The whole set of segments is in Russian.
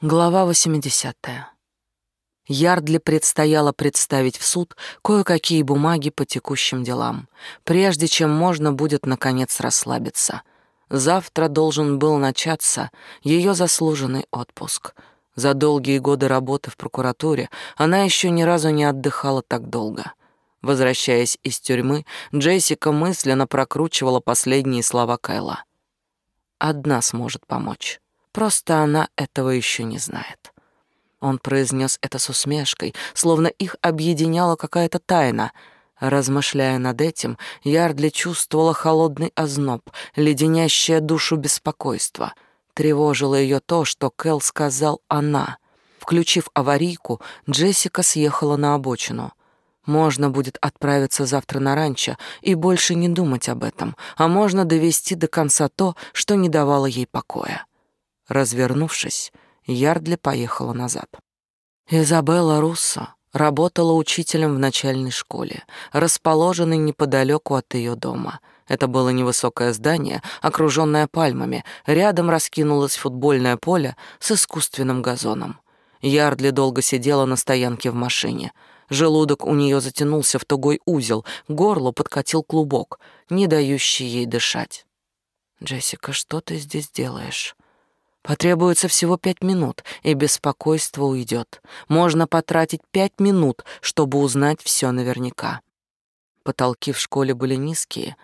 Глава 80. Ярдли предстояло представить в суд кое-какие бумаги по текущим делам, прежде чем можно будет наконец расслабиться. Завтра должен был начаться ее заслуженный отпуск. За долгие годы работы в прокуратуре она еще ни разу не отдыхала так долго. Возвращаясь из тюрьмы, Джессика мысленно прокручивала последние слова Кайла. «Одна сможет помочь». Просто она этого еще не знает. Он произнес это с усмешкой, словно их объединяла какая-то тайна. Размышляя над этим, Ярдли чувствовала холодный озноб, леденящее душу беспокойство. Тревожило ее то, что Кэл сказал «она». Включив аварийку, Джессика съехала на обочину. Можно будет отправиться завтра на ранчо и больше не думать об этом, а можно довести до конца то, что не давало ей покоя. Развернувшись, Ярдли поехала назад. Изабелла Руссо работала учителем в начальной школе, расположенной неподалеку от ее дома. Это было невысокое здание, окруженное пальмами. Рядом раскинулось футбольное поле с искусственным газоном. Ярдли долго сидела на стоянке в машине. Желудок у нее затянулся в тугой узел, горло подкатил клубок, не дающий ей дышать. «Джессика, что ты здесь делаешь?» Потребуется всего пять минут, и беспокойство уйдет. Можно потратить пять минут, чтобы узнать все наверняка. Потолки в школе были низкие.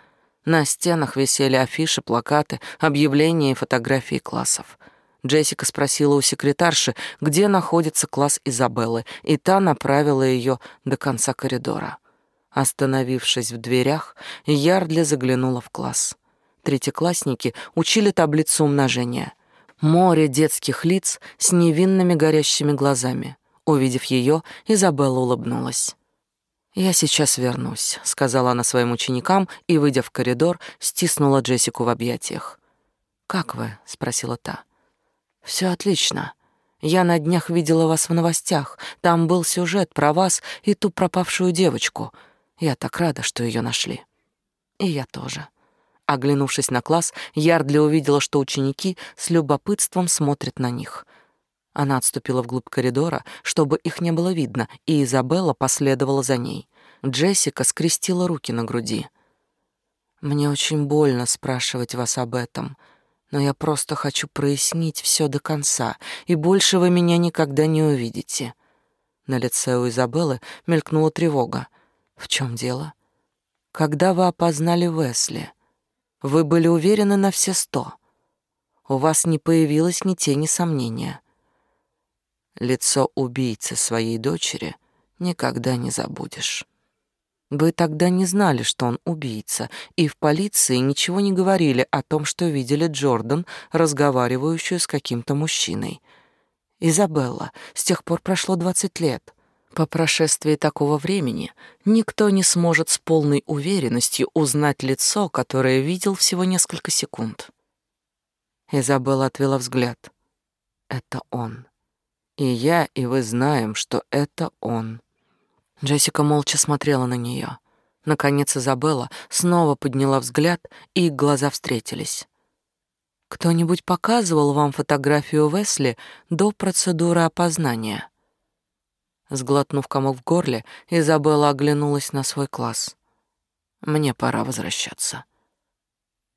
На стенах висели афиши, плакаты, объявления и фотографии классов. Джессика спросила у секретарши, где находится класс Изабеллы, и та направила ее до конца коридора. Остановившись в дверях, Ярдли заглянула в класс. Третьеклассники учили таблицу умножения — Море детских лиц с невинными горящими глазами. Увидев ее, Изабелла улыбнулась. «Я сейчас вернусь», — сказала она своим ученикам и, выйдя в коридор, стиснула Джессику в объятиях. «Как вы?» — спросила та. «Все отлично. Я на днях видела вас в новостях. Там был сюжет про вас и ту пропавшую девочку. Я так рада, что ее нашли». «И я тоже». Оглянувшись на класс, Ярдли увидела, что ученики с любопытством смотрят на них. Она отступила вглубь коридора, чтобы их не было видно, и Изабелла последовала за ней. Джессика скрестила руки на груди. «Мне очень больно спрашивать вас об этом, но я просто хочу прояснить все до конца, и больше вы меня никогда не увидите». На лице у Изабеллы мелькнула тревога. «В чем дело?» «Когда вы опознали Весли?» Вы были уверены на все сто. У вас не появилось ни тени сомнения. Лицо убийцы своей дочери никогда не забудешь. Вы тогда не знали, что он убийца, и в полиции ничего не говорили о том, что видели Джордан, разговаривающую с каким-то мужчиной. Изабелла, с тех пор прошло двадцать лет. По прошествии такого времени никто не сможет с полной уверенностью узнать лицо, которое видел всего несколько секунд. Изабелла отвела взгляд. Это он. И я, и вы знаем, что это он. Джессика молча смотрела на нее. Наконец Изабелла снова подняла взгляд, и их глаза встретились. Кто-нибудь показывал вам фотографию Весли до процедуры опознания? Сглотнув комок в горле, Изабелла оглянулась на свой класс. «Мне пора возвращаться».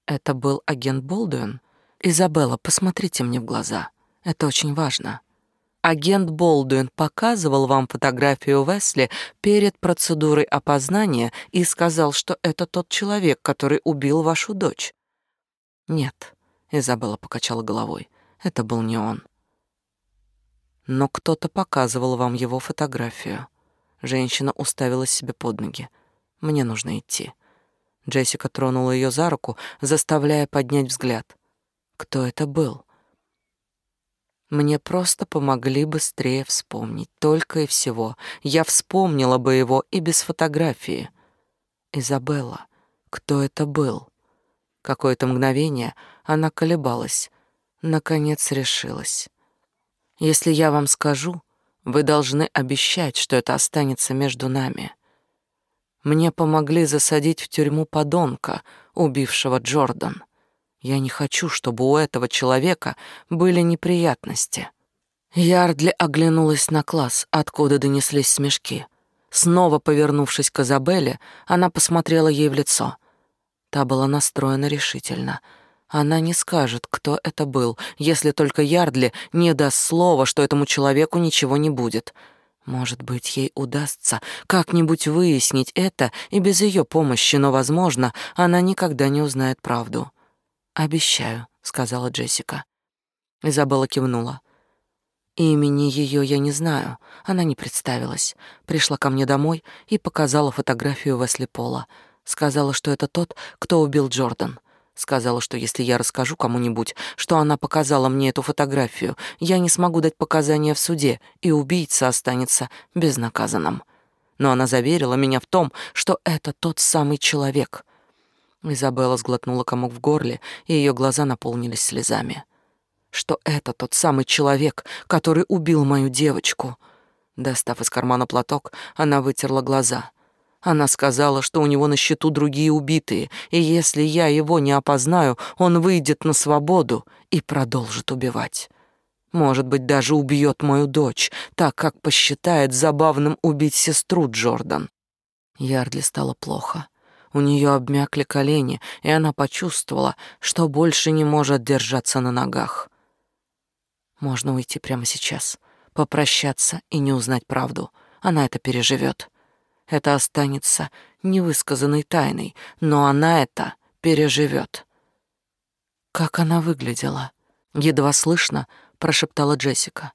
«Это был агент Болдуин?» «Изабелла, посмотрите мне в глаза. Это очень важно». Агент Болдуин показывал вам фотографию Весли перед процедурой опознания и сказал, что это тот человек, который убил вашу дочь. Нет, Изабелла покачала головой. Это был не он но кто-то показывал вам его фотографию. Женщина уставилась себе под ноги. Мне нужно идти. Джессика тронула ее за руку, заставляя поднять взгляд. Кто это был? Мне просто помогли быстрее вспомнить, только и всего. Я вспомнила бы его и без фотографии. Изабелла, кто это был? Какое-то мгновение она колебалась, наконец решилась. Если я вам скажу, вы должны обещать, что это останется между нами. Мне помогли засадить в тюрьму подонка, убившего Джордан. Я не хочу, чтобы у этого человека были неприятности. Ярдли оглянулась на класс, откуда донеслись смешки. Снова повернувшись к Изабелле, она посмотрела ей в лицо. Та была настроена решительно. Она не скажет, кто это был, если только Ярдли не даст слова, что этому человеку ничего не будет. Может быть, ей удастся как-нибудь выяснить это и без ее помощи, но, возможно, она никогда не узнает правду. «Обещаю», — сказала Джессика. Изабелла кивнула. Имени ее я не знаю, она не представилась. Пришла ко мне домой и показала фотографию Весли Пола. Сказала, что это тот, кто убил Джордан. Сказала, что если я расскажу кому-нибудь, что она показала мне эту фотографию, я не смогу дать показания в суде, и убийца останется безнаказанным. Но она заверила меня в том, что это тот самый человек. Изабелла сглотнула комок в горле, и ее глаза наполнились слезами что это тот самый человек, который убил мою девочку. Достав из кармана платок, она вытерла глаза. Она сказала, что у него на счету другие убитые, и если я его не опознаю, он выйдет на свободу и продолжит убивать. Может быть, даже убьет мою дочь, так как посчитает забавным убить сестру Джордан. Ярдли стало плохо. У нее обмякли колени, и она почувствовала, что больше не может держаться на ногах. Можно уйти прямо сейчас, попрощаться и не узнать правду. Она это переживет. Это останется невысказанной тайной, но она это переживет. Как она выглядела? Едва слышно прошептала Джессика.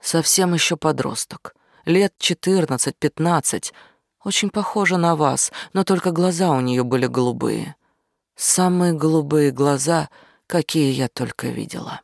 Совсем еще подросток, лет четырнадцать-пятнадцать, очень похожа на вас, но только глаза у нее были голубые. Самые голубые глаза, какие я только видела.